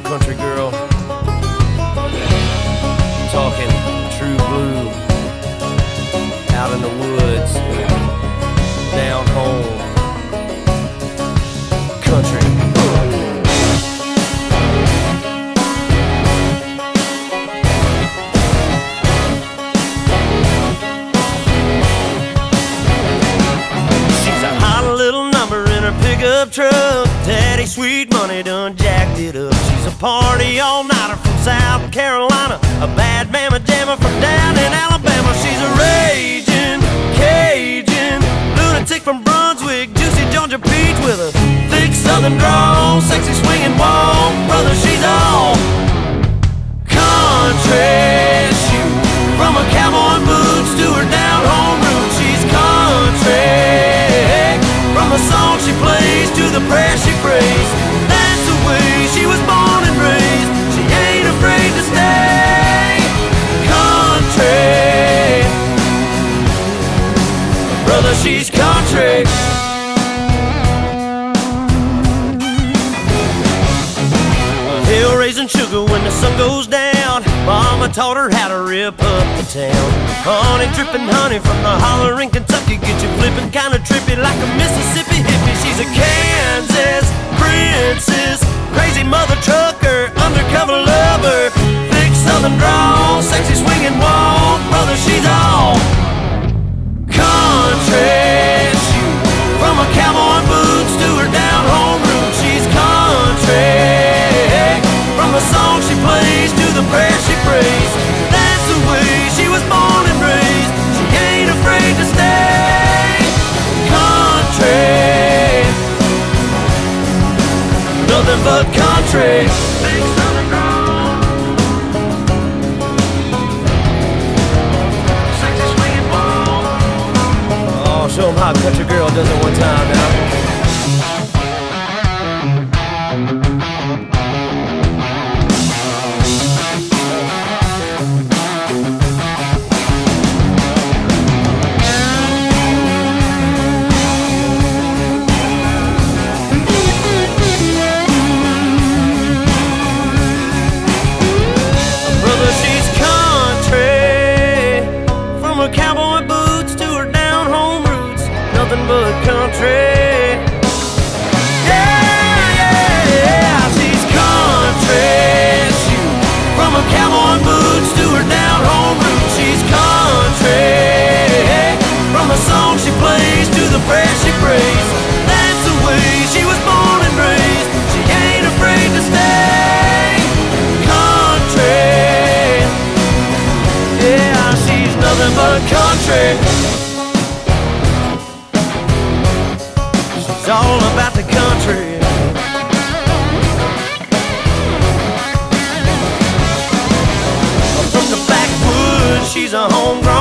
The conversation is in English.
Country Girl. I'm talking true blue out in the woods, down home, country. Pickup truck. Daddy Sweet Money done jacked it up. She's a party all nighter from South Carolina. A bad mama jammer from down in Alabama. She's a raging Cajun lunatic from Brunswick. Juicy Georgia peach with a thick southern drawl. Sexy swinging walk. Brother, she's all she's country. Hill raising sugar when the sun goes down. Mama taught her how to rip up the town. Honey dripping honey from the holler in Kentucky. Get you flipping kinda trippy like a Mississippi hippie. She's a Kansas princess. Crazy mother trucker, undercover lover. Thick southern drawl, sexy But country. Oh, show 'em how country girl does it one time now. Country. She's all about the country. From the backwoods, she's a homegrown